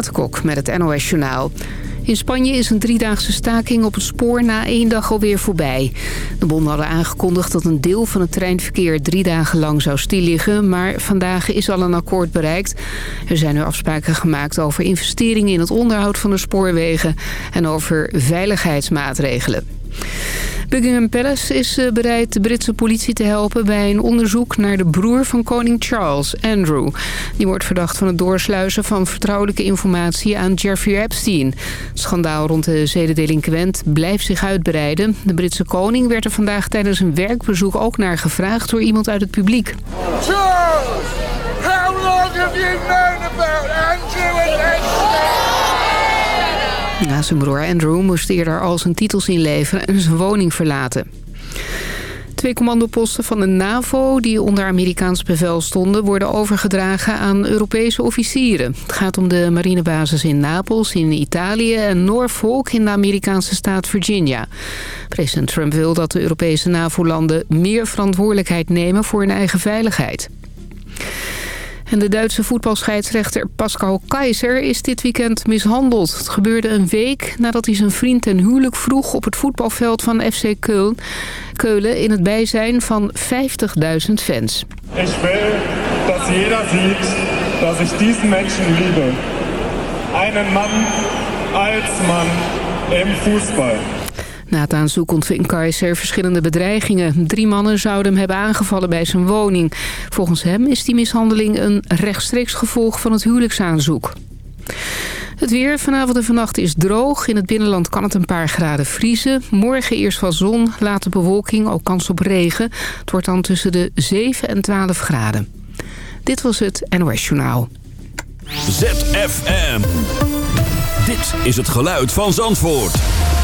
Kok met het NOS Journaal. In Spanje is een driedaagse staking op het spoor na één dag alweer voorbij. De bonden hadden aangekondigd dat een deel van het treinverkeer drie dagen lang zou stilliggen. Maar vandaag is al een akkoord bereikt. Er zijn nu afspraken gemaakt over investeringen in het onderhoud van de spoorwegen en over veiligheidsmaatregelen. Buckingham Palace is eh, bereid de Britse politie te helpen bij een onderzoek naar de broer van koning Charles, Andrew. Die wordt verdacht van het doorsluizen van vertrouwelijke informatie aan Jeffrey Epstein. Schandaal rond de zedendelinquent blijft zich uitbreiden. De Britse koning werd er vandaag tijdens een werkbezoek ook naar gevraagd door iemand uit het publiek. Charles, how long have you known about Na zijn broer Andrew moest eerder al zijn titels inleveren en zijn woning verlaten. Twee commandoposten van de NAVO die onder Amerikaans bevel stonden... worden overgedragen aan Europese officieren. Het gaat om de marinebasis in Napels in Italië... en Norfolk in de Amerikaanse staat Virginia. President Trump wil dat de Europese NAVO-landen... meer verantwoordelijkheid nemen voor hun eigen veiligheid. En de Duitse voetbalscheidsrechter Pascal Keizer is dit weekend mishandeld. Het gebeurde een week nadat hij zijn vriend ten huwelijk vroeg op het voetbalveld van FC Keulen. Keulen in het bijzijn van 50.000 fans. Ik wil dat jeder ziet dat ik deze mensen liebe. Einen man als man im voetbal. Na het aanzoek ontving Kaiser verschillende bedreigingen. Drie mannen zouden hem hebben aangevallen bij zijn woning. Volgens hem is die mishandeling een rechtstreeks gevolg van het huwelijksaanzoek. Het weer vanavond en vannacht is droog. In het binnenland kan het een paar graden vriezen. Morgen eerst van zon, later bewolking, ook kans op regen. Het wordt dan tussen de 7 en 12 graden. Dit was het NOS Journaal. ZFM. Dit is het geluid van Zandvoort.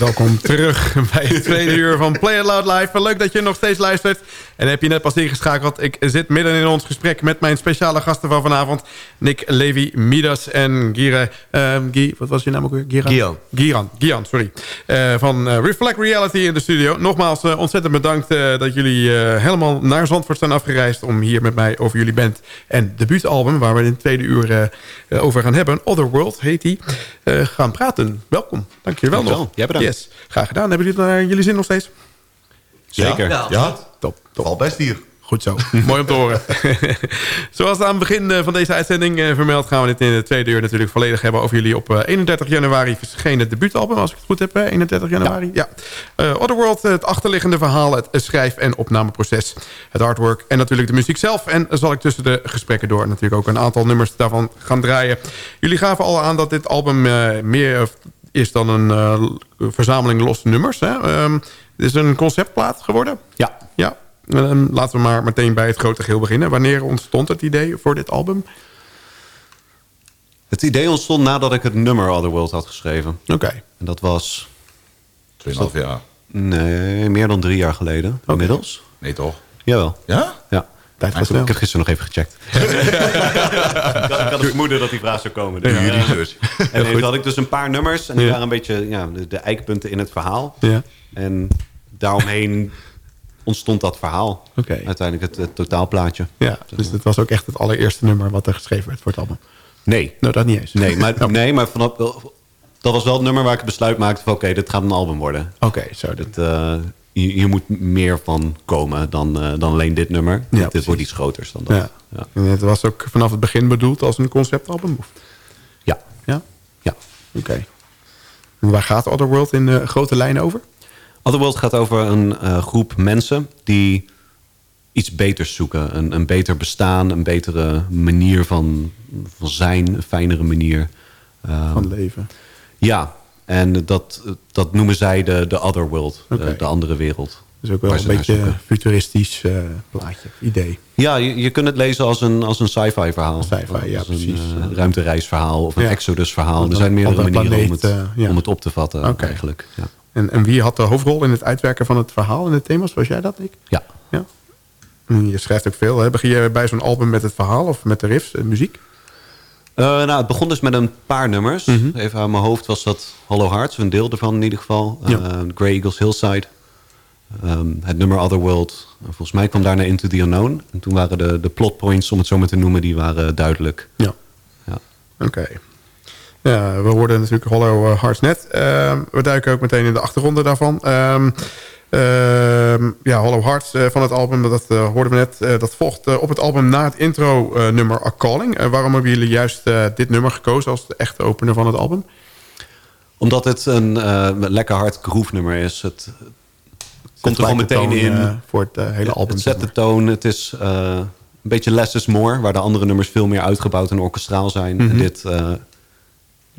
Welkom terug bij het tweede uur van Play It Loud Live. Leuk dat je nog steeds luistert. En heb je net pas ingeschakeld. Ik zit midden in ons gesprek met mijn speciale gasten van vanavond. Nick, Levi, Midas en Gira. Uh, Guy, wat was je naam ook weer? Giran? Gian. Giran, Gian sorry. Uh, van uh, Reflect Reality in de studio. Nogmaals uh, ontzettend bedankt dat jullie helemaal naar Zandvoort zijn afgereisd... om hier met mij over jullie band en debuutalbum... waar we in het tweede uur over gaan hebben. Otherworld heet die. gaan praten. Welkom. Dank je wel nog. Jij bedankt. Yes. Graag gedaan. Hebben jullie het naar jullie zin nog steeds? Zeker. Ja, ja. top. top. Al best hier. Goed zo. Mooi om te horen. Zoals aan het begin van deze uitzending vermeld... gaan we dit in de tweede uur natuurlijk volledig hebben... over jullie op 31 januari verschenen debuutalbum... als ik het goed heb, 31 januari. Ja. ja. Uh, Otherworld, het achterliggende verhaal... het schrijf- en opnameproces, het artwork... en natuurlijk de muziek zelf. En zal ik tussen de gesprekken door natuurlijk ook een aantal nummers daarvan gaan draaien. Jullie gaven al aan dat dit album uh, meer is dan een uh, verzameling losse nummers. Hè? Um, het is een conceptplaat geworden. Ja. ja. Um, laten we maar meteen bij het grote geheel beginnen. Wanneer ontstond het idee voor dit album? Het idee ontstond nadat ik het nummer Otherworld had geschreven. Oké. Okay. En dat was... Tweeënhalf jaar. Nee, meer dan drie jaar geleden okay. inmiddels. Nee toch? Jawel. Ja? Ja. Tijd ik, heb gisteren nog even gecheckt. ik, had, ik had het vermoeden dat die vraag zou komen. Dus. Ja, dus. En toen had ik dus een paar nummers. En die ja. waren een beetje ja, de, de eikpunten in het verhaal. Ja. En daaromheen ontstond dat verhaal. Okay. Uiteindelijk het, het, totaalplaatje. Ja, dus het was ook echt het allereerste nummer wat er geschreven werd voor het album. Nee. Nou, dat niet eens. Nee, maar, oh. nee, maar vanaf, dat was wel het nummer waar ik het besluit maakte van... oké, dit gaat een album worden. Oké, okay, zo. Dat, uh, hier moet meer van komen dan, uh, dan alleen dit nummer. Ja, dit wordt iets groters dan dat. Ja. Ja. En het was ook vanaf het begin bedoeld als een conceptalbum? Of? Ja. Ja? Ja. Oké. Okay. Waar gaat Otherworld in uh, grote lijnen over? Otherworld gaat over een uh, groep mensen die iets beters zoeken. Een, een beter bestaan, een betere manier van, van zijn, een fijnere manier. Uh, van leven. Ja, en dat, dat noemen zij de, de other world, okay. de, de, andere wereld. Dus ook wel een beetje een futuristisch uh, plaatje, idee. Ja, je, je kunt het lezen als een, als een sci-fi verhaal. Sci-fi, ja, als precies. Een uh, ruimtereisverhaal of een ja. exodus verhaal. Er zijn meerdere manieren planeet, om, het, uh, ja. om het op te vatten okay. eigenlijk. Ja. En, en wie had de hoofdrol in het uitwerken van het verhaal en de thema's? Was jij dat, ik? Ja. ja. Je schrijft ook veel. Hè? Begin je bij zo'n album met het verhaal of met de riffs muziek? Uh, nou, het begon dus met een paar nummers. Mhm. Mm -hmm. Even aan mijn hoofd was dat Hollow Hearts, een deel ervan in ieder geval. Ja. Uh, Grey Eagles Hillside. Um, het nummer Otherworld. Volgens mij kwam daarna Into the Unknown. En toen waren de, de plot points, om het zo maar te noemen, die waren duidelijk. Ja. ja. Oké. Okay. Ja, we hoorden natuurlijk Hollow Hearts net. Uh, we duiken ook meteen in de achtergronden daarvan. Um, Uh, ja, Hollow Hearts uh, van het album, dat uh, hoorden we net. dat volgt op het album na het intro-nummer A Calling. waarom hebben jullie juist dit nummer gekozen als de echte opener van het album? Omdat het een lekker hard groove nummer is. Het, komt er gewoon meteen in. voor het hele album. Het zet de toon. Het is een beetje less is more. Waar de andere nummers veel meer uitgebouwd en orkestraal zijn. Mhm. En dit,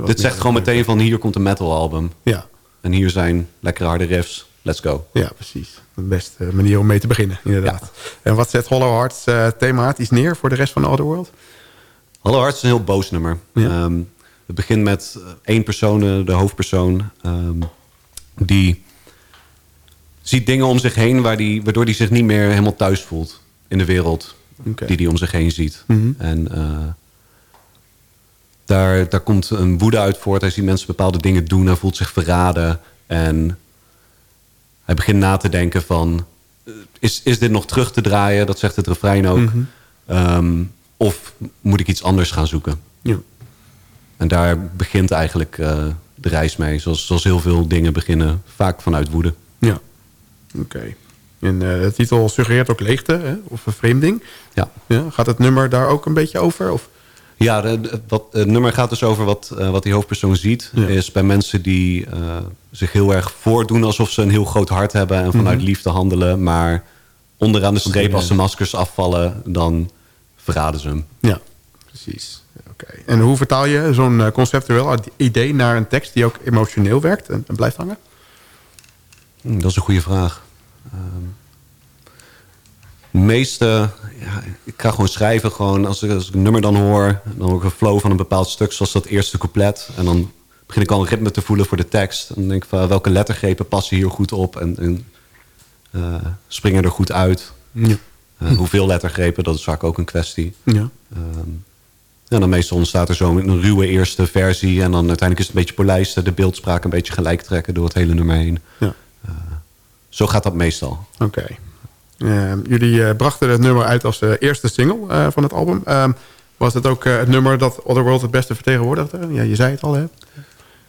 dit zegt gewoon meteen van hier komt een metal album. Ja. En hier zijn lekkere harde riffs. Let's go. Ja, precies. De beste manier om mee te beginnen, inderdaad. Ja. En wat zet Hollow Hearts uh, thematisch neer voor de rest van Otherworld? Hollow Hearts is een heel boos nummer. Ja. Um, het begint met één persoon, de hoofdpersoon... Um, die ziet dingen om zich heen... Waar die, waardoor hij zich niet meer helemaal thuis voelt... in de wereld okay. die hij om zich heen ziet. Mm -hmm. En uh, daar, daar komt een woede uit voort. Hij ziet mensen bepaalde dingen doen. Hij voelt zich verraden. En hij begint na te denken van... is, is dit nog terug te draaien? Dat zegt het refrein ook. Ehm, of moet ik iets anders gaan zoeken? Ja. En daar begint eigenlijk eh, de reis mee. Zoals, zoals heel veel dingen beginnen, vaak vanuit woede. Ja, oké. En eh, de titel suggereert ook leegte hè? of vervreemding. Ja. Ja, gaat het nummer daar ook een beetje over? Of? Ja, de, de- wat, het nummer gaat dus over wat, eh, wat die hoofdpersoon ziet. Ja. Is bij mensen die eh, zich heel erg voordoen alsof ze een heel groot hart hebben. En vanuit liefde handelen. Maar onderaan de streep, als de maskers afvallen, dan verraden ze hem. Ja, precies. Oké. En hoe vertaal je zo'n eh, conceptueel idee naar een tekst die ook emotioneel werkt en, en blijft hangen? Hm, dat is een goede vraag. Ehm, de meeste, ja, ik ga gewoon schrijven. Gewoon als, ik, als ik een nummer dan hoor, dan hoor ik een flow van een bepaald stuk, zoals dat eerste couplet. En dan begin ik al een ritme te voelen voor de tekst. En dan denk ik van welke lettergrepen passen hier goed op en, en eh, springen er goed uit. Ja. Eh, hoeveel lettergrepen, dat is vaak ook een kwestie. Ja. Ehm, ja, dan meestal ontstaat er zo een ruwe eerste versie. En dan uiteindelijk is het een beetje polijsten, de beeldspraak een beetje gelijk trekken door het hele nummer heen. Ja. Zo gaat dat meestal. Oké. Eh, jullie eh, brachten het nummer uit als eh, eerste single eh, van het album. Ehm, was het ook eh, het nummer dat Otherworld het beste vertegenwoordigde? Ja, je zei het al, hè?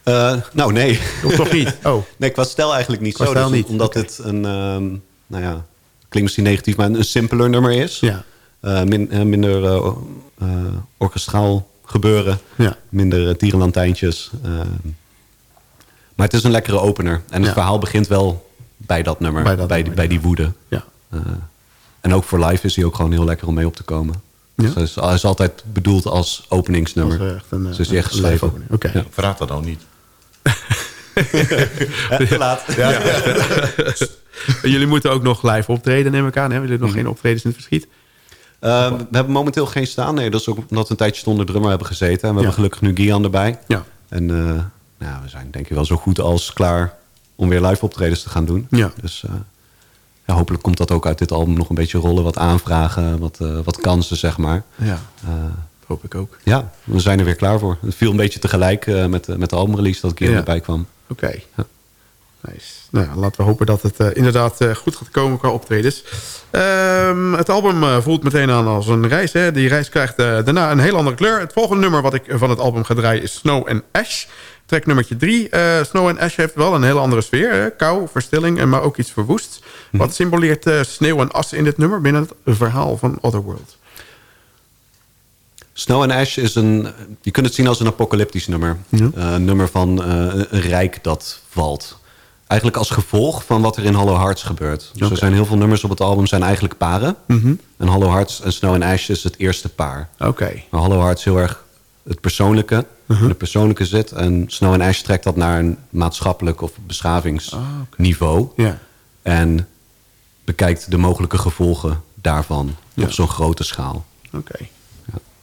Eh, nou, nee. Of toch niet? Oh, Nee, qua stijl eigenlijk niet Qua zo. Dus niet, Omdat het een, ehm, nou ja, klinkt misschien negatief, maar een, een simpeler nummer is. ja. Eh, min- eh, minder eh, eh, orkestraal gebeuren. Ja. Minder tierenlantijntjes. ehm. maar het is een lekkere opener. En het Ja. verhaal begint wel bij dat nummer. Bij die, bij die woede. Ja. Eh, en ook voor live is hij ook gewoon heel lekker om mee op te komen. Ja? Dus hij is, hij is altijd bedoeld als openingsnummer. Dat is echt een, eh, dus is hij echt een live geschreven. opening. Oké. Ja. Verraad dat nou niet. te laat. En Jullie moeten ook nog live optreden, neem ik aan. Hè? Jullie hebben nog geen optredens in het verschiet. Eh, we hebben momenteel geen staan. Nee, dat is ook omdat we een tijdje zonder drummer hebben gezeten. En we hebben gelukkig nu Gian erbij. Ja. En eh, nou, we zijn denk ik wel zo goed als klaar om weer live optredens te gaan doen. Ja. Dus eh, ja, hopelijk komt dat ook uit dit album nog een beetje rollen. Wat aanvragen, wat, eh, wat kansen, zeg maar. Ja, Eh, hoop ik ook. ja, we zijn er weer klaar voor. Het viel een beetje tegelijk eh, met, de- met de albumrelease dat Gian Ja. erbij kwam. Oké. Nice. Nou, ja, laten we hopen dat het inderdaad goed gaat komen qua optredens. Ehm, het album voelt meteen aan als een reis. Hè? Die reis krijgt daarna een heel andere kleur. Het volgende nummer wat ik van het album ga draaien is Snow and Ash. Track nummertje drie. Eh, Snow and Ash heeft wel een hele andere sfeer. Hè? Kou, verstilling, en maar ook iets verwoest. Wat symboleert eh, sneeuw en as in dit nummer binnen het verhaal van Otherworld? Snow and Ash is een... Je kunt het zien als een apocalyptisch nummer. Ja. Eh, een nummer van een rijk dat valt. Eigenlijk als gevolg van wat er in Hollow Hearts gebeurt. Dus er zijn heel veel nummers op het album zijn eigenlijk paren. Mhm. En Hollow Hearts en Snow and Ash is het eerste paar. Oké. Maar Hollow Hearts heel erg het persoonlijke. In Het persoonlijke zit. En Snow and Ash trekt dat naar een maatschappelijk of beschavingsniveau. Ja. En bekijkt de mogelijke gevolgen daarvan Ja. op zo'n grote schaal. Oké.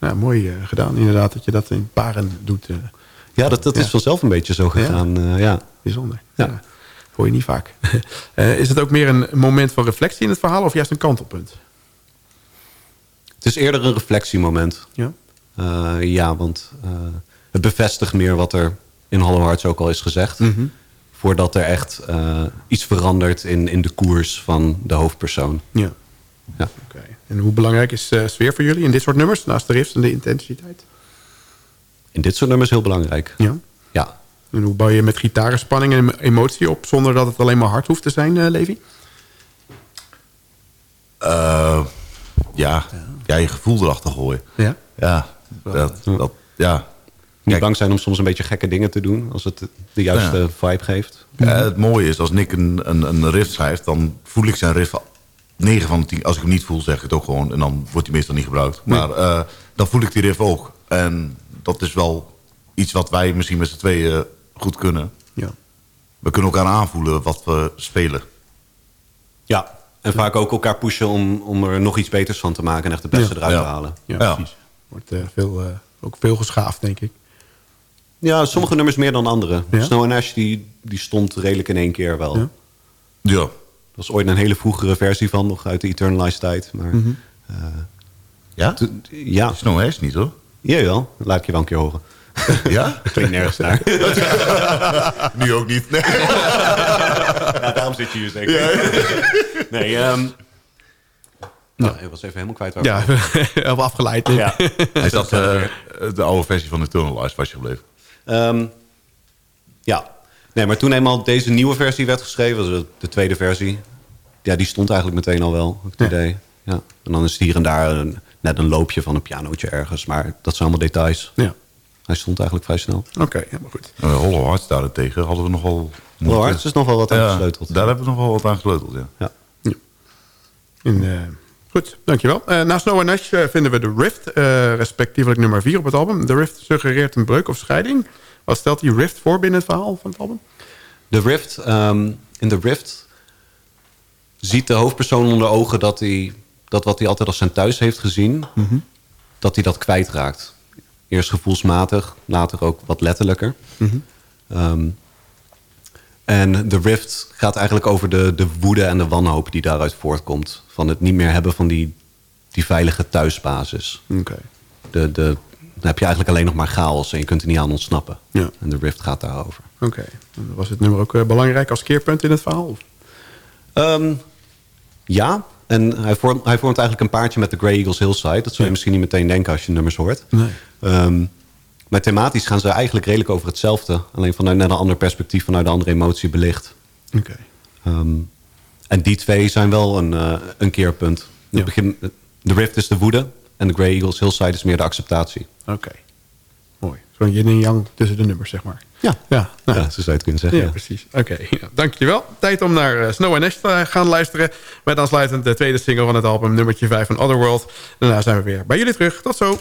Ja, mooi eh, gedaan inderdaad dat je dat in paren doet. eh, Ja, dat, dat Ja. is vanzelf een beetje zo gegaan. eh, ja. bijzonder. Ja. Ja. Hoor je niet vaak. Is het ook meer een moment van reflectie in het verhaal of juist een kantelpunt? Het is eerder een reflectiemoment. Ja. Eh, ja, want eh, het bevestigt meer wat er in Hollow Hearts ook al is gezegd. Mhm. Voordat er echt eh, iets verandert in, in de koers van de hoofdpersoon. Ja. Ja. Oké. En hoe belangrijk is eh, sfeer voor jullie in dit soort nummers? Naast de riffs en de intensiteit? In dit soort nummers heel belangrijk. Ja. Ja. En hoe bouw je met gitaren spanning en emotie op... zonder dat het alleen maar hard hoeft te zijn, eh Levi? Eh, ja, ja, je gevoel erachter gooien. Ja. Ja, dat, dat, ja. Niet Kijk, bang zijn om soms een beetje gekke dingen te doen. Als het de juiste Ja. vibe geeft. eh, het mooie is, als Nick een, een, een riff schrijft... dan voel ik zijn riff 9 van de 10. Als ik hem niet voel, zeg ik het ook gewoon. En dan wordt hij meestal niet gebruikt. Maar eh, dan voel ik die riff ook. En dat is wel iets wat wij misschien met z'n tweeën goed kunnen. Ja. We kunnen elkaar aanvoelen wat we spelen. Ja. En vaak ook elkaar pushen om, om er nog iets beters van te maken. En echt het beste Ja. eruit Ja. te halen. Ja, Ja. precies. Wordt eh, veel, eh, ook veel geschaafd, denk ik. Ja, sommige nummers meer dan andere. Ja? Snow and Ash die, die stond redelijk in één keer wel. Ja. Ja. Er was ooit een hele vroegere versie van, nog uit de Eternalized tijd. Maar Mhm. Ja? toen- ja, Snow Ash niet hoor. jawel. Dat laat ik je wel een keer horen. Ja? Klinkt nergens naar. nu ook niet. Nee. Ja, daarom zit je hier zeker. nee, ehm nou, ik was even helemaal kwijt. waar we- Ja, even afgeleid. ja. Is dat eh, de oude versie van Eternalize was je gebleven? Ehm, ja. Nee, maar toen eenmaal deze nieuwe versie werd geschreven, dus de tweede versie, ja, die stond eigenlijk meteen al wel, het Ja. idee. Ja. En dan is het hier en daar een, net een loopje van een pianootje ergens, maar dat zijn allemaal details. Ja, Hij stond eigenlijk vrij snel. oké, helemaal goed. Uh, Hollow Hearts daarentegen hadden we nog wel... Hollow Hearts is nog wel wat aan Ja, gesleuteld. Daar hebben we nog wel wat aan gesleuteld, ja. Ja. In, eh, goed, dankjewel. Eh na Snow Nash eh, vinden we de Rift, eh, respectievelijk nummer 4 op het album. De Rift suggereert een breuk of scheiding. Wat stelt die Rift voor binnen het verhaal van het album? De Rift, ehm, in de Rift ziet de hoofdpersoon onder ogen dat hij dat wat hij altijd als zijn thuis heeft gezien, dat hij dat kwijtraakt. Eerst gevoelsmatig, later ook wat letterlijker. Ehm, en de Rift gaat eigenlijk over de, de woede en de wanhoop die daaruit voortkomt. Van het niet meer hebben van die, die veilige thuisbasis. Oké. De, de, dan heb je eigenlijk alleen nog maar chaos en je kunt er niet aan ontsnappen. Ja. En de Rift gaat daarover. Oké. Was het nummer ook eh, belangrijk als keerpunt in het verhaal? Ehm, ja, en hij vormt, hij vormt eigenlijk een paardje met de Grey Eagles Hillside. Dat zou je misschien niet meteen denken als je nummers hoort. Nee. Ehm, maar thematisch gaan ze eigenlijk redelijk over hetzelfde. Alleen vanuit net een ander perspectief, vanuit een andere emotie belicht. Oké. Ehm, en die twee zijn wel een, eh, een keerpunt. Ja. begin, de Rift is de woede en de Grey Eagles Hillside is meer de acceptatie. Oké. Mooi. Zo'n yin en yang tussen de nummers, zeg maar. Ja, Ja, nou, ja zo zou je het kunnen zeggen. Ja, ja. precies. Oké, ja, dankjewel. Tijd om naar eh, Snow and Ash te gaan luisteren. Met aansluitend de tweede single van het album, nummertje 5 van Otherworld. Daarna zijn we weer bij jullie terug. Tot zo.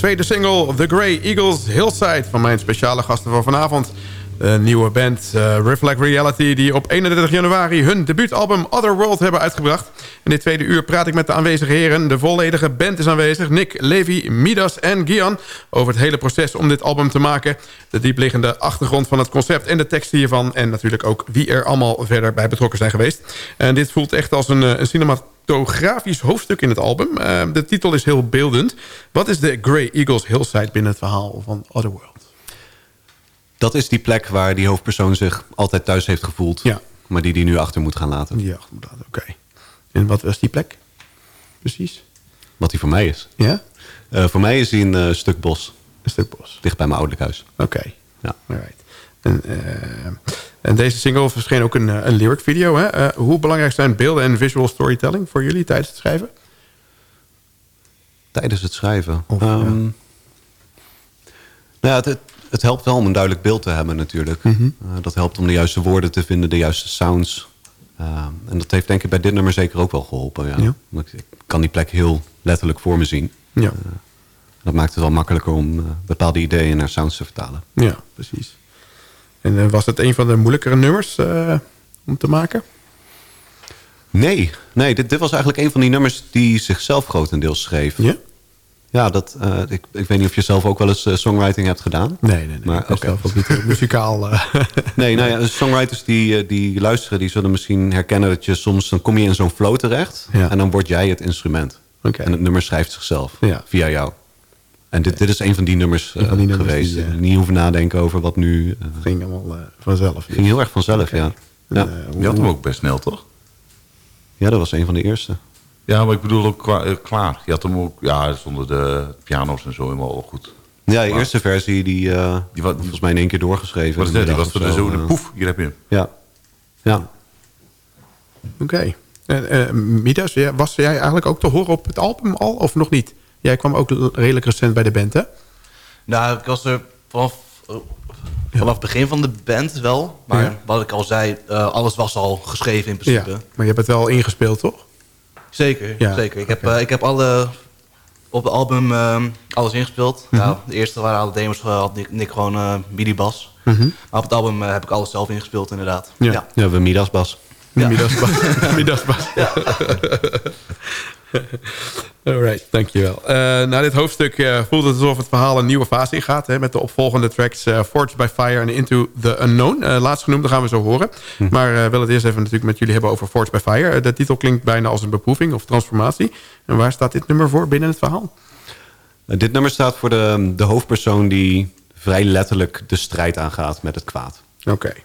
Tweede single, The Grey Eagles Hillside... van mijn speciale gasten van vanavond. De nieuwe band uh, Reflect Reality... die op 31 januari hun debuutalbum Other World hebben uitgebracht. In dit tweede uur praat ik met de aanwezige heren. De volledige band is aanwezig. Nick, Levi, Midas en Gian. Over het hele proces om dit album te maken. De diepliggende achtergrond van het concept en de teksten hiervan. En natuurlijk ook wie er allemaal verder bij betrokken zijn geweest. En dit voelt echt als een, een cinematografisch hoofdstuk in het album. Uh, de titel is heel beeldend. Wat is de Grey Eagles Hillside binnen het verhaal van Otherworld? Dat is die plek waar die hoofdpersoon zich altijd thuis heeft gevoeld. Ja. Maar die die nu achter moet gaan laten. Die achter moet laten, oké. Okay. En wat was die plek? Precies. Wat die voor mij is? Ja? Uh, voor mij is die een uh, stuk bos. Een stuk bos. Dicht bij mijn ouderlijk huis. Oké. Okay. Ja. Alright. En, uh, en, deze single verscheen ook een, een lyric video. Hè? hoe belangrijk zijn beelden en visual storytelling voor jullie tijdens het schrijven? Tijdens het schrijven? Of, um, ja. Nou ja, het, het, het, helpt wel om een duidelijk beeld te hebben natuurlijk. Mhm. Mm -hmm. dat helpt om de juiste woorden te vinden, de juiste sounds. Uh, en dat heeft denk ik bij dit nummer zeker ook wel geholpen. Ja. Ja. Ik, ik, kan die plek heel letterlijk voor me zien. Ja. Uh, dat maakt het wel makkelijker om uh, bepaalde ideeën naar sounds te vertalen. Ja, precies. En uh, was het een van de moeilijkere nummers uh, om te maken? Nee, nee dit, dit, was eigenlijk een van die nummers die zichzelf grotendeels schreef. Ja? Ja, dat, uh, ik, ik weet niet of je zelf ook wel eens uh, songwriting hebt gedaan. Nee, nee, nee. Maar, okay. zelf ook niet muzikaal. Uh. nee, nou ja, songwriters die, die luisteren, die zullen misschien herkennen dat je soms... dan kom je in zo'n flow terecht ja. en dan word jij het instrument. Okay. En het nummer schrijft zichzelf ja. via jou. En dit, dit is een van die nummers, van die nummers geweest. Die, niet hoeven nadenken over wat nu... Het ging allemaal vanzelf. ging heel erg vanzelf, okay. ja. ja. Je had hem ook best snel, toch? Ja, dat was een van de eerste. Ja, maar ik bedoel ook qua, klaar. Je had hem ook, ja, zonder de piano's en zo helemaal goed. Ja, de eerste versie, die, uh, die was volgens mij in één keer doorgeschreven. Wat is dat? Die was er zo, de poef, hier heb je hem. Ja. ja. Oké. Okay. Uh, Midas, was jij eigenlijk ook te horen op het album al, of nog niet? Jij kwam ook redelijk recent bij de band, hè? Nou, ik was er vanaf, vanaf het begin van de band wel. Maar ja. wat ik al zei, uh, alles was al geschreven in principe. Ja, maar je hebt het wel ingespeeld, toch? Zeker, Ja, zeker. Ik heb, uh, ik heb alle, op het album uh, alles ingespeeld. Mhm. nou, de eerste waren alle demos, uh, had Nick, Nick gewoon uh, midi-bas. Mhm. Maar op het album uh, heb ik alles zelf ingespeeld, inderdaad. Ja. ja. Ja, we Midas Bas. Ja. Midas Bas. Midas Bas. Alright, dankjewel. Uh, na dit hoofdstuk uh, voelt het alsof het verhaal een nieuwe fase ingaat... Hè, met de opvolgende tracks uh, Forged by Fire en Into the Unknown. laatst genoemd, dat gaan we zo horen. Hm. Maar wil het eerst even natuurlijk met jullie hebben over Forged by Fire. de titel klinkt bijna als een beproeving of transformatie. En waar staat dit nummer voor binnen het verhaal? dit nummer staat voor de, de hoofdpersoon die vrij letterlijk de strijd aangaat met het kwaad. Oké. Okay.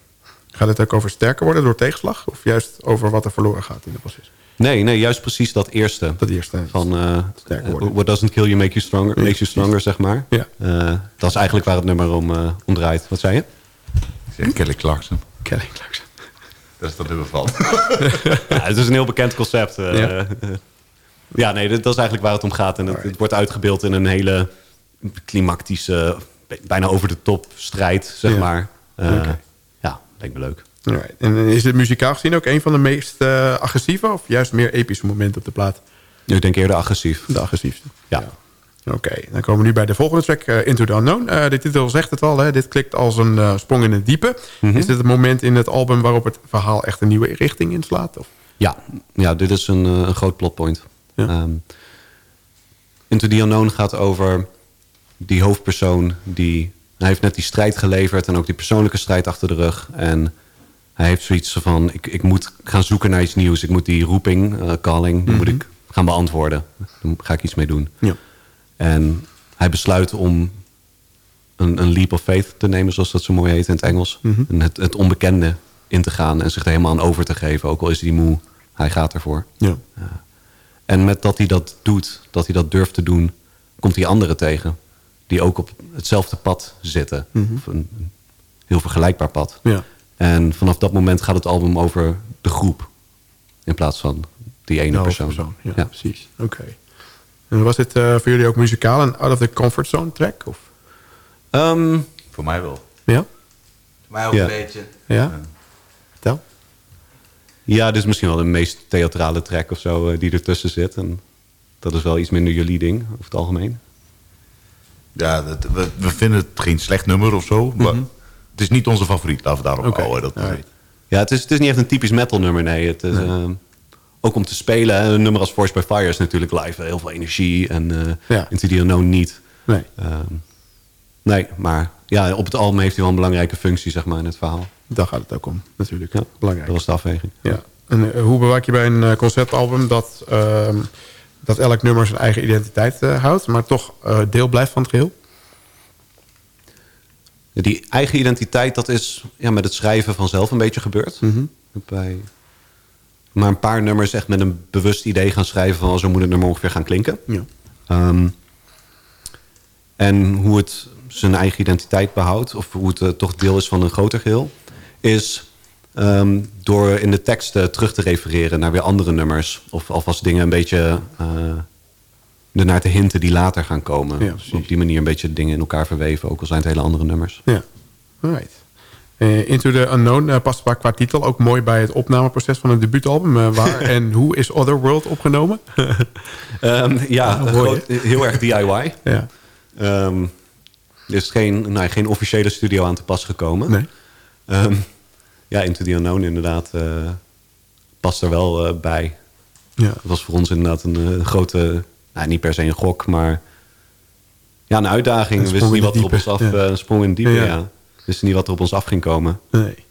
Gaat het ook over sterker worden door tegenslag? Of juist over wat er verloren gaat in het proces? Nee, nee, juist precies dat eerste. Dat eerste. Van uh, sterker worden. what doesn't kill you make you stronger, makes you stronger, zeg maar. Ja. Uh, dat is eigenlijk waar het nummer om, uh, om draait. Wat zei je? Ja, Kelly Clarkson. Kelly Clarkson. Dat is dat nummer van. ja, het is een heel bekend concept. Ja. ja, nee, dat, dat is eigenlijk waar het om gaat. En het, het wordt uitgebeeld in een hele klimactische, bijna over de top strijd, zeg Ja. maar. Lijkt me leuk. Alright. En is het muzikaal gezien ook een van de meest uh, agressieve... of juist meer epische momenten op de plaat? Ik denk eerder agressief. De agressiefste. Ja. ja. Oké, okay. dan komen we nu bij de volgende track, uh, Into the Unknown. Uh, de titel zegt het al, hè? dit klikt als een sprong in het diepe. Mm -hmm. Is dit het moment in het album waarop het verhaal echt een nieuwe richting inslaat? Of? Ja. ja, dit is een, een groot plotpoint. Ja. Um, Into the Unknown gaat over die hoofdpersoon... die hij heeft net die strijd geleverd en ook die persoonlijke strijd achter de rug. En hij heeft zoiets van, ik, ik moet gaan zoeken naar iets nieuws. Ik moet die roeping, uh, calling, Mhm. moet ik gaan beantwoorden. Daar ga ik iets mee doen. Ja. En hij besluit om een, een leap of faith te nemen, zoals dat zo mooi heet in het Engels. Mhm. En het, het onbekende in te gaan en zich er helemaal aan over te geven. Ook al is hij moe, hij gaat ervoor. Ja. En met dat hij dat doet, dat hij dat durft te doen... komt hij anderen tegen die ook op hetzelfde pad zitten. Mhm. Of een, een heel vergelijkbaar pad. Ja. En vanaf dat moment gaat het album over de groep. In plaats van die ene De persoon. Ja, Ja. precies. Oké. En was dit uh, voor jullie ook muzikaal een out of the comfort zone track? Of? Ehm, Voor mij wel. Ja? Voor mij ook Ja. een beetje. Ja? Vertel. ja, dit is misschien wel de meest theatrale track of zo eh, die ertussen zit. En dat is wel iets minder jullie ding, over het algemeen. Ja, dat- we, we vinden het geen slecht nummer of zo. Maar Mhm. het is niet onze favoriet. Laten we daarop Oké, houden. Dat. Ja, het is, het is niet echt een typisch metal nummer, nee. Het is, ehm, ook om te spelen, een nummer als Force by Fire is natuurlijk live heel veel energie. En eh Ja. Into the Unknown niet. Nee. Ehm, nee, maar ja, op het album heeft hij wel een belangrijke functie zeg maar, in het verhaal. Daar gaat het ook om, natuurlijk. Ja, Belangrijk. Dat was de afweging. Ja. En eh, hoe bewaak je bij een eh, conceptalbum dat, ehm, dat elk nummer zijn eigen identiteit eh, houdt... maar toch eh, deel blijft van het geheel? Die eigen identiteit, dat is ja, met het schrijven vanzelf een beetje gebeurd. Mhm. Bij maar een paar nummers echt met een bewust idee gaan schrijven... van zo moet het nummer ongeveer gaan klinken. Ja. Ehm, en hoe het zijn eigen identiteit behoudt... of hoe het eh, toch deel is van een groter geheel... is ehm, door in de teksten terug te refereren naar weer andere nummers... of alvast dingen een beetje eh ernaar te hinten die later gaan komen. Ja, Dus op die manier een beetje dingen in elkaar verweven... ook al zijn het hele andere nummers. Ja, right. Eh, Into the Unknown eh, past qua titel ook mooi bij het opnameproces van een debuutalbum. Eh, waar en hoe is Otherworld opgenomen? Ehm, ja, Ah, groot- heel erg DIY. ja. Ehm, er is geen, nou, geen officiële studio aan te pas gekomen. Nee. Ehm, ja, Into the Unknown inderdaad eh, past er wel eh, bij. Ja. Het was voor ons inderdaad een eh, grote, nou, niet per se een gok, maar ja, een uitdaging. Een We wisten niet wat er op ons af, ja. een sprong in het diepe, Ja. ja. We wisten niet wat er op ons af ging komen. Nee.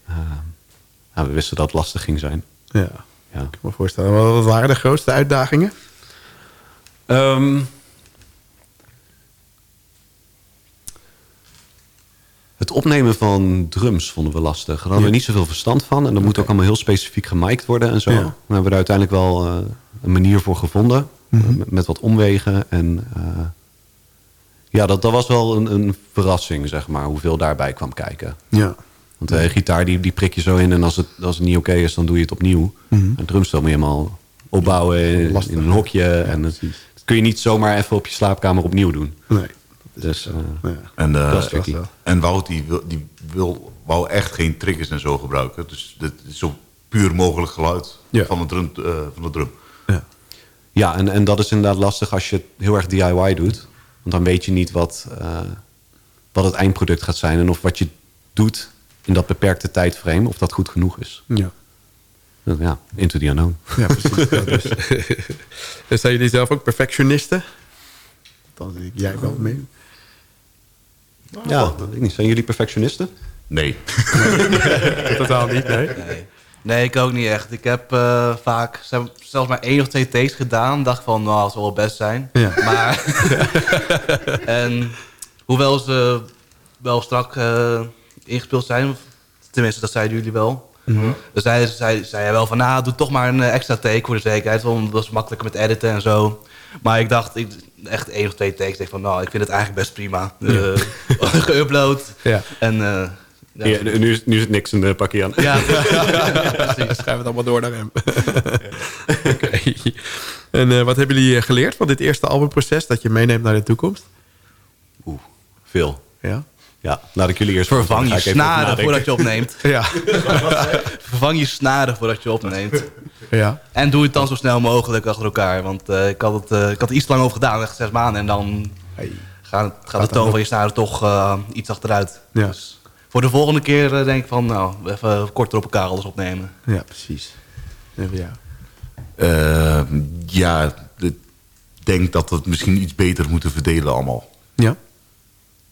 Ja, we wisten dat het lastig ging zijn. Ja. Ja. Ik kan me voorstellen. Wat wat waren de grootste uitdagingen? Ehm, het opnemen van drums vonden we lastig. Daar hadden we niet zoveel verstand van. En dat moet ook allemaal heel specifiek gemiked worden en zo. Ja. We hebben er uiteindelijk wel eh, een manier voor gevonden. Mhm. eh, met, met wat omwegen. En eh, ja, dat, dat was wel een, een verrassing, zeg maar. Hoeveel daarbij kwam kijken. Ja. Want de gitaar die, die prik je zo in. En als het, als het niet oké is, dan doe je het opnieuw. Mhm. Een drumstel moet je helemaal opbouwen in, in een hokje. en het, dat kun je niet zomaar even op je slaapkamer opnieuw doen. Nee. Dus eh, Ja. En, eh, Dat is en Wout die, wil, die wil, wou echt geen triggers en zo gebruiken. Dus dit is zo puur mogelijk geluid Ja. van, de drum, eh, van de drum. Ja. ja, en, en dat is inderdaad lastig als je het heel erg DIY doet. Want dan weet je niet wat, eh, wat het eindproduct gaat zijn. En of wat je doet in dat beperkte tijdframe, of dat goed genoeg is. Ja. Nou Ja, into the unknown. Ja, precies. Ja, dus. En zijn jullie zelf ook perfectionisten? Dan denk ik, jij wel mee. Ja, dat weet ik niet. Zijn jullie perfectionisten? Nee. Totaal niet, nee. Nee. nee, ik ook niet echt. Ik heb eh, vaak zelf- zelfs maar één of twee takes gedaan. Dacht van, nou, dat zal wel best zijn. Ja. Maar, en hoewel ze wel strak eh, ingespeeld zijn, tenminste, dat zeiden jullie wel. Dan zei, zei, zei wel van, nou, doe toch maar een eh, extra take voor de zekerheid. Want dat is makkelijker met editen en zo. Maar ik dacht, ik, echt één of twee takes. Ik denk van, nou, ik vind het eigenlijk best prima. Uh, Geüpload. Ja. En eh, ja, Ja, nu, is, nu is het niks een uh, pakje aan. ja, schrijven we het allemaal door naar hem. Oké. En eh, wat hebben jullie geleerd van dit eerste albumproces... dat je meeneemt naar de toekomst? Oeh, veel. Ja. Ja, laat ik jullie eerst... Vervang je snaren voordat je opneemt. Ja. Vervang je snaren voordat je opneemt. Ja. En doe het dan zo snel mogelijk achter elkaar. Want eh, ik, had het, eh, ik had er iets te lang over gedaan, echt zes maanden. En dan Hey. gaat, gaat de toon van je snaren toch eh, iets achteruit. Ja. Dus voor de volgende keer denk ik van, nou, even korter op elkaar alles opnemen. ja, precies. Even ja. Eh, ja, ik denk dat we het misschien iets beter moeten verdelen allemaal. Ja?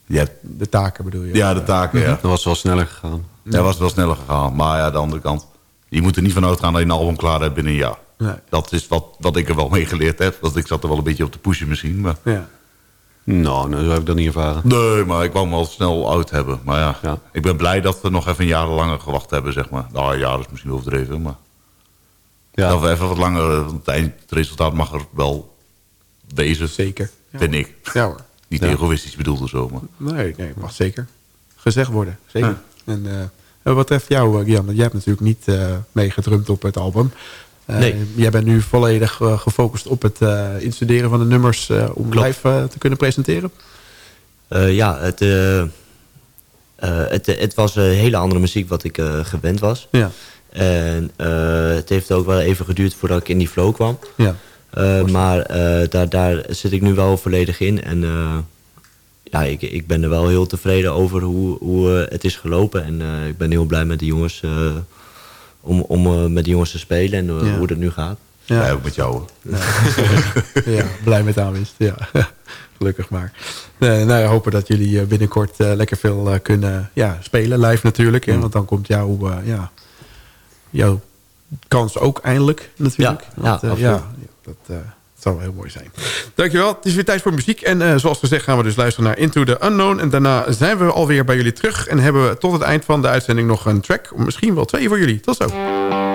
Ja, De taken bedoel je? ja de taken, ja. Dat was wel sneller gegaan. Dat was wel sneller gegaan. Maar ja, de andere kant. Je moet er niet van uitgaan dat je een album klaar hebt binnen een jaar. Nee. Dat is wat, wat ik er wel mee geleerd heb. Want ik zat er wel een beetje op te pushen misschien. Maar... Ja. Nou, nou, zo heb ik dat niet ervaren. Nee, maar ik wou hem al snel uit hebben. Maar ja, Ja. ik ben blij dat we nog even een jaar langer gewacht hebben, zeg maar. Nou, een jaar is misschien overdreven, maar... Ja. Dat we even wat langer, want het eindresultaat mag er wel wezen, Zeker. Ja. vind ik. Ja hoor. Niet Ja. egoïstisch bedoeld of zo, maar... Nee, nee, mag zeker gezegd worden. Zeker. Ja. En eh, wat betreft jou, Jan, jij hebt natuurlijk niet eh meegedrumd op het album. Eh, Nee. Jij bent nu volledig eh, gefocust op het eh, instuderen van de nummers eh, om Klopt. live eh, te kunnen presenteren. Eh, ja, het, eh, eh, het, het was een hele andere muziek wat ik eh, gewend was. Ja. En eh, het heeft ook wel even geduurd voordat ik in die flow kwam. Ja. Eh, maar eh, daar, daar zit ik nu wel volledig in. En ja, ik, ik ben er wel heel tevreden over hoe, hoe eh, het is gelopen. En eh, ik ben heel blij met de jongens eh, om, om eh, met de jongens te spelen en Ja. hoe het nu gaat. Ja. ook met jou. ja, blij met de aanwinst. Ja, gelukkig maar. Nee, nou, hopen dat jullie binnenkort eh, lekker veel eh, kunnen ja, spelen. Live natuurlijk. Hè, want dan komt jouw, eh, ja, jouw kans ook eindelijk natuurlijk. Ja, ja, Want, absoluut. ja dat eh, zou heel mooi zijn. Dankjewel. Het is weer tijd voor muziek. En eh, zoals gezegd gaan we dus luisteren naar Into the Unknown. En daarna zijn we alweer bij jullie terug. En hebben we tot het eind van de uitzending nog een track. Misschien wel twee voor jullie. Tot zo.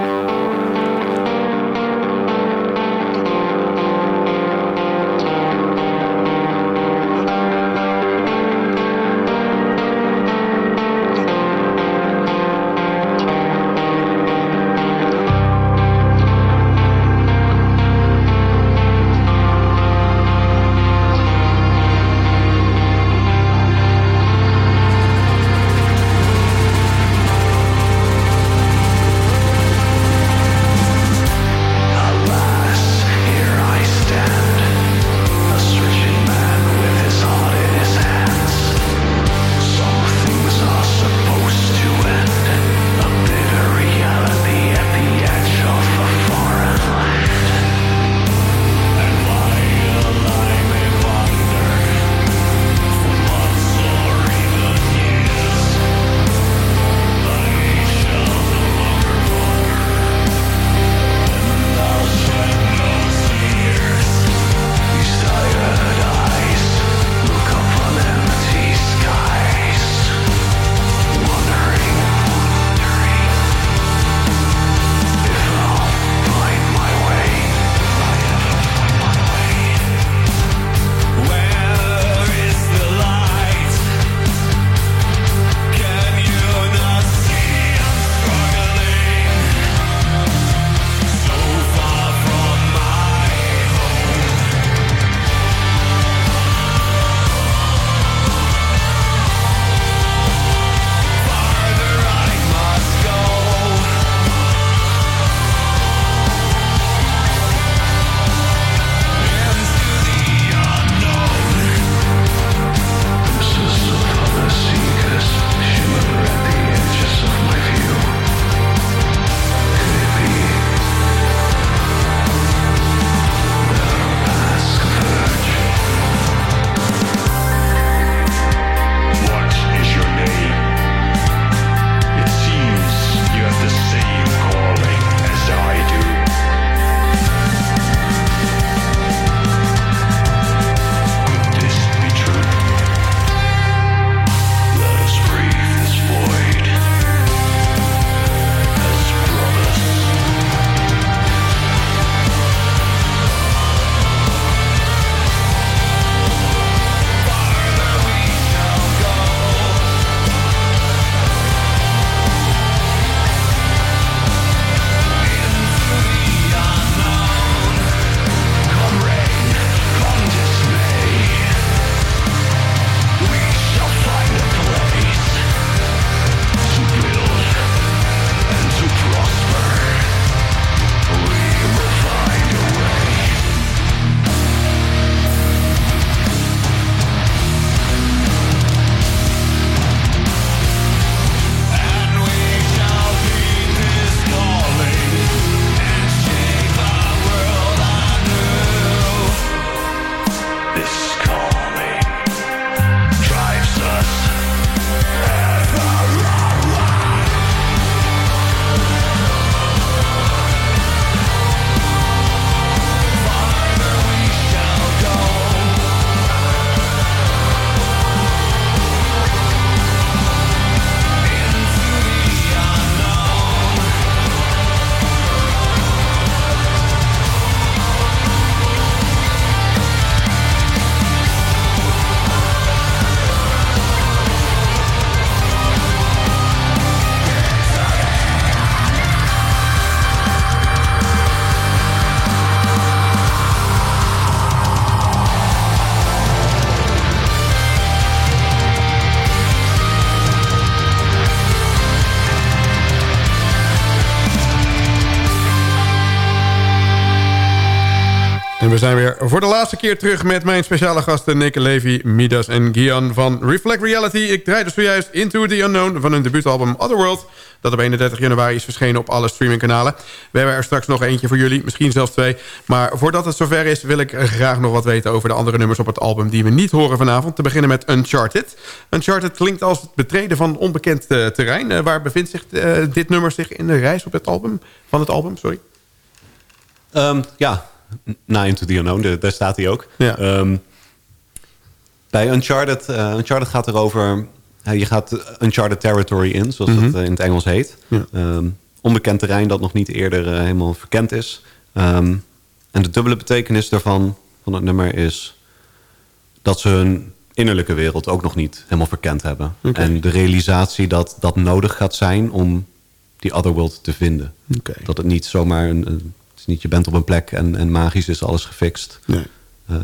We zijn weer voor de laatste keer terug met mijn speciale gasten Nick Levy, Midas en Gian van Reflect Reality. Ik draaide zojuist Into the Unknown van hun debuutalbum Otherworld. Dat op 31 januari is verschenen op alle streamingkanalen. We hebben er straks nog eentje voor jullie, misschien zelfs twee. Maar voordat het zover is wil ik graag nog wat weten over de andere nummers op het album... die we niet horen vanavond. Te beginnen met Uncharted. Uncharted klinkt als het betreden van onbekend eh, terrein. Uh, waar bevindt zich uh, dit nummer zich in de reis op het album? Van het album, sorry. Um, ja, na Into the Unknown, daar staat hij ook. Ja. Um, bij Uncharted, uh, Uncharted gaat erover... Uh, je gaat Uncharted Territory in, zoals mm -hmm. dat in het Engels heet. Ja. Um, onbekend terrein dat nog niet eerder uh, helemaal verkend is. Um, en de dubbele betekenis daarvan, van het nummer, is... dat ze hun innerlijke wereld ook nog niet helemaal verkend hebben. Okay. En de realisatie dat dat nodig gaat zijn om die otherworld te vinden. Okay. Dat het niet zomaar een, een niet je bent op een plek en, en magisch is alles gefixt. Nee. Uh,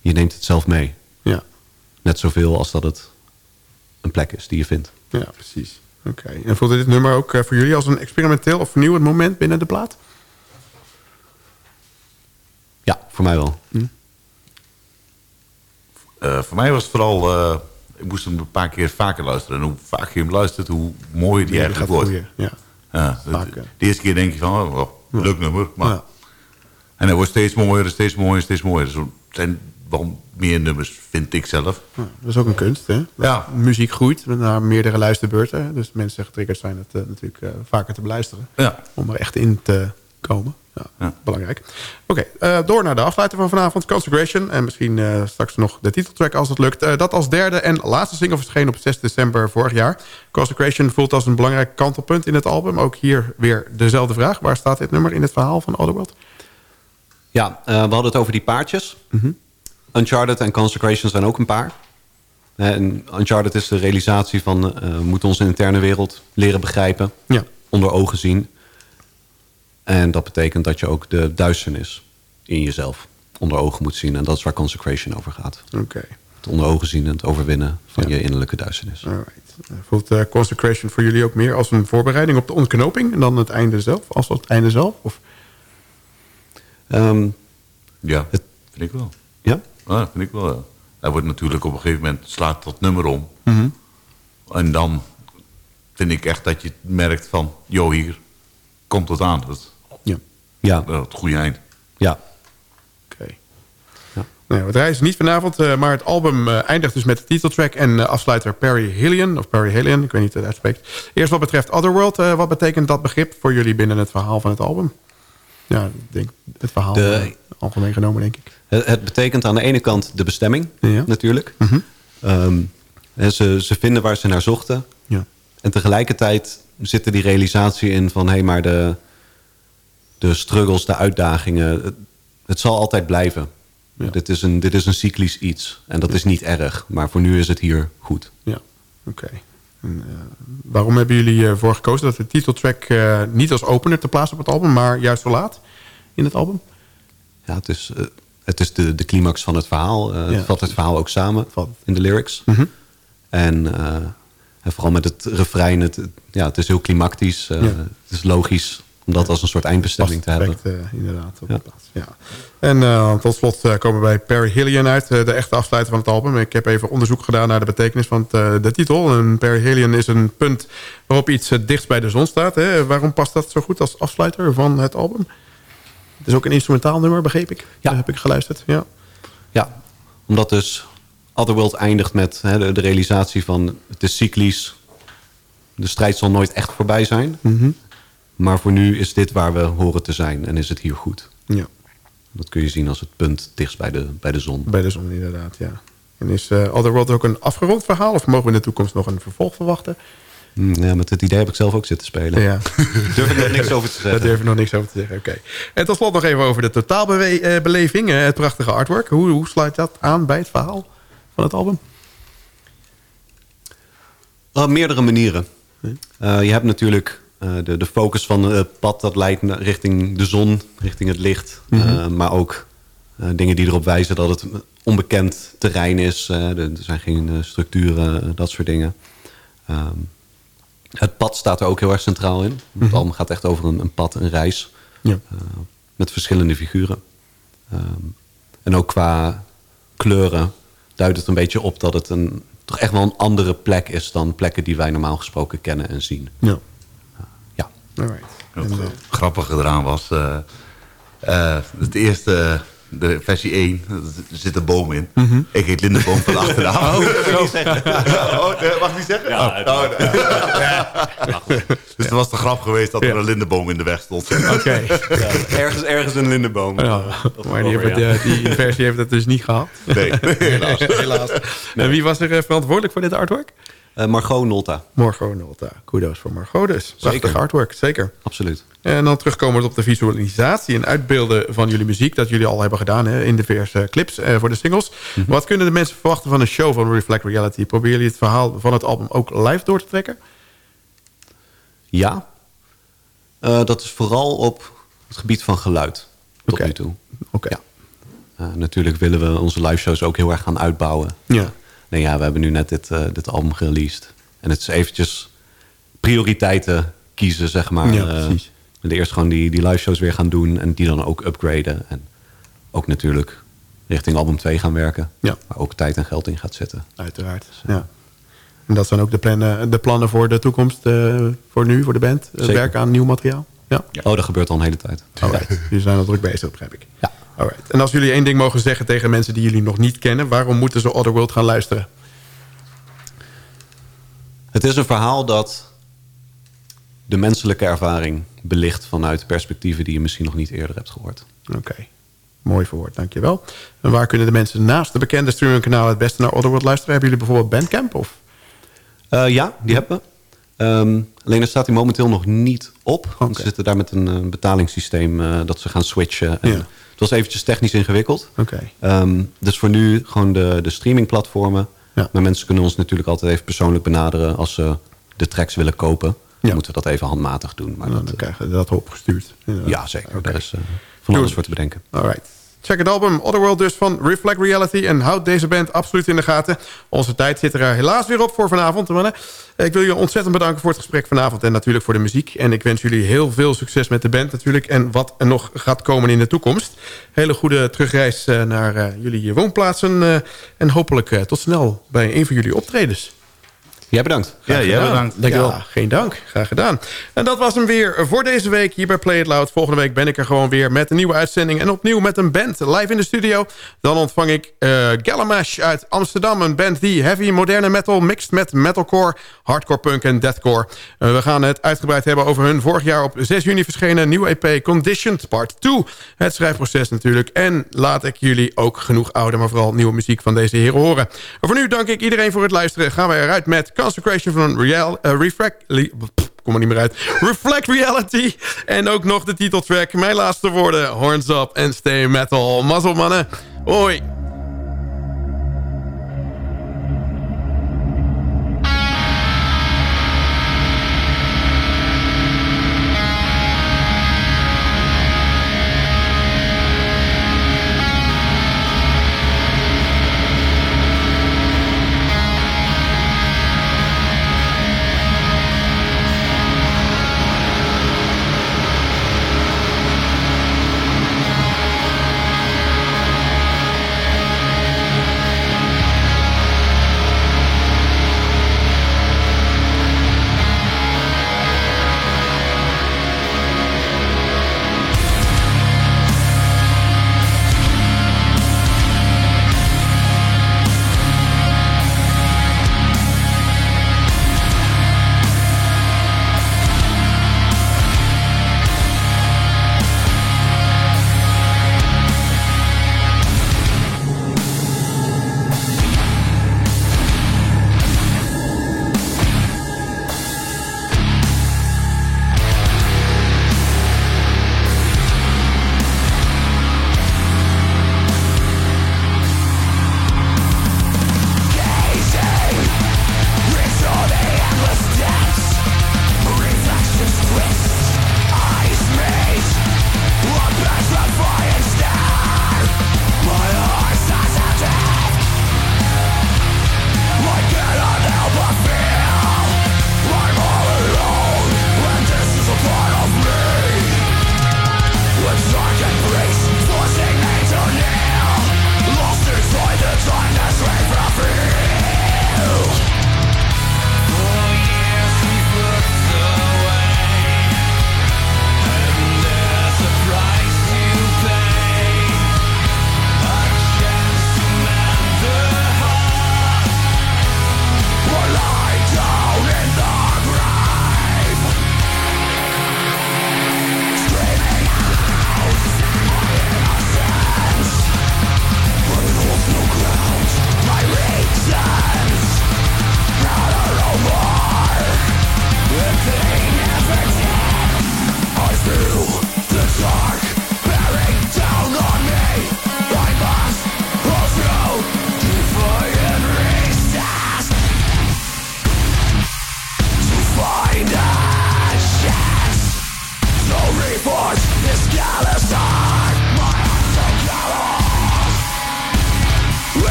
je neemt het zelf mee. Ja. Net zoveel als dat het een plek is die je vindt. Ja, precies. Oké. Okay. En voelde dit nummer ook uh, voor jullie als een experimenteel of vernieuwend moment binnen de plaat? Ja, voor mij wel. Hm? Uh, voor mij was het vooral... ik moest hem een paar keer vaker luisteren. En hoe vaker je hem luistert, hoe mooier die ja, eigenlijk wordt. Goeie. Ja. Ja, de, de, eerste keer denk je van... Oh, leuk nummer. Maar, ja. En hij wordt steeds mooier, steeds mooier, steeds mooier. Dus er zijn wel meer nummers, vind ik zelf. Ja, dat is ook een kunst, hè? Ja. Muziek groeit naar meerdere luisterbeurten. Dus mensen getriggerd zijn het uh, natuurlijk uh, vaker te beluisteren. Ja. Om er echt in te komen. Ja, ja. belangrijk. Oké, okay, uh, door naar de afsluiter van vanavond. Consecration. En misschien straks nog de titeltrack als het lukt. dat als derde en laatste single verscheen op 6 december vorig jaar. Consecration voelt als een belangrijk kantelpunt in het album. Ook hier weer dezelfde vraag. Waar staat dit nummer in het verhaal van Otherworld? Ja, we hadden het over die paardjes. Mm -hmm. Uncharted en Consecration zijn ook een paar. En Uncharted is de realisatie van... We moeten onze interne wereld leren begrijpen. Ja. Onder ogen zien. En dat betekent dat je ook de duisternis in jezelf onder ogen moet zien. En dat is waar Consecration over gaat. Oké. Okay. Het onder ogen zien en het overwinnen van ja. je innerlijke duisternis. Alright. Voelt uh, Consecration voor jullie ook meer als een voorbereiding op de ontknoping... en dan het einde zelf, als het einde zelf? Of? Um, ja, het, vind ik wel. Ja? Vind ik wel, ja. Hij wordt natuurlijk op een gegeven moment slaat dat nummer om. Mm -hmm. En dan vind ik echt dat je merkt van... joh, hier komt het aan. Dat, ja. Het goede eind. Ja. Oké. Okay. Ja. Nou, het reis niet vanavond, uh, maar het album uh, eindigt dus met de titeltrack... en uh, afsluiter Perry Hillian, of Perry Hillian, ik weet niet hoe het uitspreekt. Eerst wat betreft Otherworld, wat betekent dat begrip voor jullie binnen het verhaal van het album? Ja, ik denk het verhaal de, algemeen genomen, denk ik. Het, het, betekent aan de ene kant de bestemming, ja. natuurlijk. Mm -hmm. um, ze, ze vinden waar ze naar zochten. Ja. En tegelijkertijd zit er die realisatie in van... hé, hey, maar de, de struggles, de uitdagingen... het, het zal altijd blijven. Ja. Dit, is een, dit is een cyclisch iets. En dat ja. is niet erg. Maar voor nu is het hier goed. Ja, oké. Okay. Uh, waarom hebben jullie ervoor gekozen dat de titeltrack uh, niet als opener te plaatsen op het album... maar juist zo laat in het album? Ja, het is, uh, het is de, de climax van het verhaal. Ja. Het vat het verhaal ook samen in de lyrics. Mm -hmm. en, en, vooral met het refrein, het, ja, het is heel klimactisch. Ja. Het is logisch om dat als een soort eindbestemming te hebben. Perfect, inderdaad, op ja. de plaats. Ja. En uh, tot slot uh, komen we bij Perry Hillian uit, de echte afsluiter van het album. Ik heb even onderzoek gedaan naar de betekenis van het, de titel. En Perry Hillian is een punt waarop iets dichtst bij de zon staat. Hè. Waarom past dat zo goed als afsluiter van het album? Het is ook een instrumentaal nummer, begreep ik. Ja. Heb ik geluisterd. Ja, ja omdat dus Otherworld eindigt met hè, de, de, realisatie van... het is cyclisch, de strijd zal nooit echt voorbij zijn... Mm -hmm. Maar voor nu is dit waar we horen te zijn en is het hier goed. Ja. Dat kun je zien als het punt dichtst bij de, bij de zon. Bij de zon, inderdaad, ja. En is uh, Otherworld ook een afgerond verhaal... of mogen we in de toekomst nog een vervolg verwachten? Ja, met het idee heb ik zelf ook zitten spelen. Ja. durf ik nog niks over te zeggen. Daar durf ik nog niks over te zeggen, oké. Okay. En tot slot nog even over de totaalbeleving. Uh, het prachtige artwork. Hoe, hoe sluit dat aan bij het verhaal van het album? Op meerdere manieren. Uh, je hebt natuurlijk de, de focus van het pad dat leidt naar, richting de zon, richting het licht. Mhm. Mm -hmm. uh, maar ook uh, dingen die erop wijzen dat het onbekend terrein is. er, er zijn geen structuren, dat soort dingen. Um, het pad staat er ook heel erg centraal in. Mm -hmm. Het album gaat echt over een, een pad, een reis. Ja. met verschillende figuren. Ehm, en ook qua kleuren duidt het een beetje op dat het een, toch echt wel een andere plek is dan plekken die wij normaal gesproken kennen en zien. Ja. Ja. Het grappige eraan was... eh, eh, het eerste, de versie 1, er zit een boom in. Ik heet Lindeboom van achternaam. Oh, dat mag ik niet zeggen. oh, mag ik niet zeggen? Ja, Oh, het oh, nee. Dus het was de grap geweest dat er een lindenboom in de weg stond. Oké. Ergens, ergens een lindenboom. Ja, maar die, het, eh, die versie heeft het dus niet gehad. Nee, helaas. helaas. En wie was er eh, verantwoordelijk voor dit artwork? Eh, Margot Nolta. Margot Nolta. Kudos voor Margot dus. Prachtig artwork, zeker. Absoluut. En dan terugkomend op de visualisatie en uitbeelden van jullie muziek... dat jullie al hebben gedaan hè, in diverse clips eh, voor de singles. Wat kunnen de mensen verwachten van een show van Reflect Reality? Proberen jullie het verhaal van het album ook live door te trekken? Ja. Eh, dat is vooral op het gebied van geluid. Tot nu toe. Oké. Ja. Natuurlijk willen we onze live shows ook heel erg gaan uitbouwen. Ja. Nee, ja, we hebben nu net dit, eh, dit album gereleased. En het is eventjes prioriteiten kiezen, zeg maar. Ja, Eh, precies. eerst gewoon die, die live shows weer gaan doen. En die dan ook upgraden. En ook natuurlijk richting album 2 gaan werken. Ja. Waar ook tijd en geld in gaat zitten. Uiteraard, ja. En dat zijn ook de plannen, de plannen voor de toekomst, eh, voor nu, voor de band? Eh, werken aan nieuw materiaal? Ja. Oh, dat gebeurt al een hele tijd. Alright. Jullie zijn al druk bezig, begrijp ik. Ja. Alright. En als jullie één ding mogen zeggen tegen mensen die jullie nog niet kennen... waarom moeten ze Otherworld gaan luisteren? Het is een verhaal dat de menselijke ervaring belicht vanuit perspectieven die je misschien nog niet eerder hebt gehoord. Oké. Mooi verwoord, dankjewel. En waar kunnen de mensen naast de bekende streamingkanalen... het beste naar Otherworld luisteren? Hebben jullie bijvoorbeeld Bandcamp? Of? Eh, ja, die hebben we. Ehm, alleen daar staat hij momenteel nog niet op. Oké. Ze zitten daar met een eh, betalingssysteem eh, dat ze gaan switchen. En Ja. Het was eventjes technisch ingewikkeld. Oké. Ehm, dus voor nu gewoon de, de streamingplatformen. Ja. Maar mensen kunnen ons natuurlijk altijd even persoonlijk benaderen... als ze de tracks willen kopen. Dan Ja. moeten we dat even handmatig doen. Maar Nou, dat, dan krijgen we dat opgestuurd. Ja, zeker. Oké. Daar is eh, van alles voor te bedenken. Alright. Check het album Otherworld dus van Reflect Reality. En houd deze band absoluut in de gaten. Onze tijd zit er helaas weer op voor vanavond. mannen. Ik wil jullie ontzettend bedanken voor het gesprek vanavond. En natuurlijk voor de muziek. En ik wens jullie heel veel succes met de band natuurlijk. En wat er nog gaat komen in de toekomst. Hele goede terugreis eh, naar eh, jullie woonplaatsen. eh, en hopelijk eh, tot snel bij een van jullie optredens. Jij bedankt. Ja, jij bedankt. Dankjewel. Ja, geen dank. Graag gedaan. En dat was hem weer voor deze week hier bij Play It Loud. Volgende week ben ik er gewoon weer met een nieuwe uitzending. En opnieuw met een band live in de studio. Dan ontvang ik uh, Gallamash uit Amsterdam. Een band die heavy moderne metal mixt met metalcore, hardcore punk en deathcore. Uh, we gaan het uitgebreid hebben over hun vorig jaar op 6 juni verschenen nieuwe EP Conditioned Part 2. Het schrijfproces natuurlijk. En laat ik jullie ook genoeg oude, maar vooral nieuwe muziek van deze heren horen. Voor nu dank ik iedereen voor het luisteren. Gaan wij eruit met Consecration van Real, uh, Refract... Kom er niet meer uit. Reflect Reality. En ook nog de titeltrack. Mijn laatste woorden. Horns up en stay metal. Mazzel mannen. Hoi.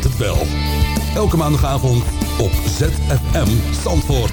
Draait het wel. Elke maandagavond op ZFM Zandvoort.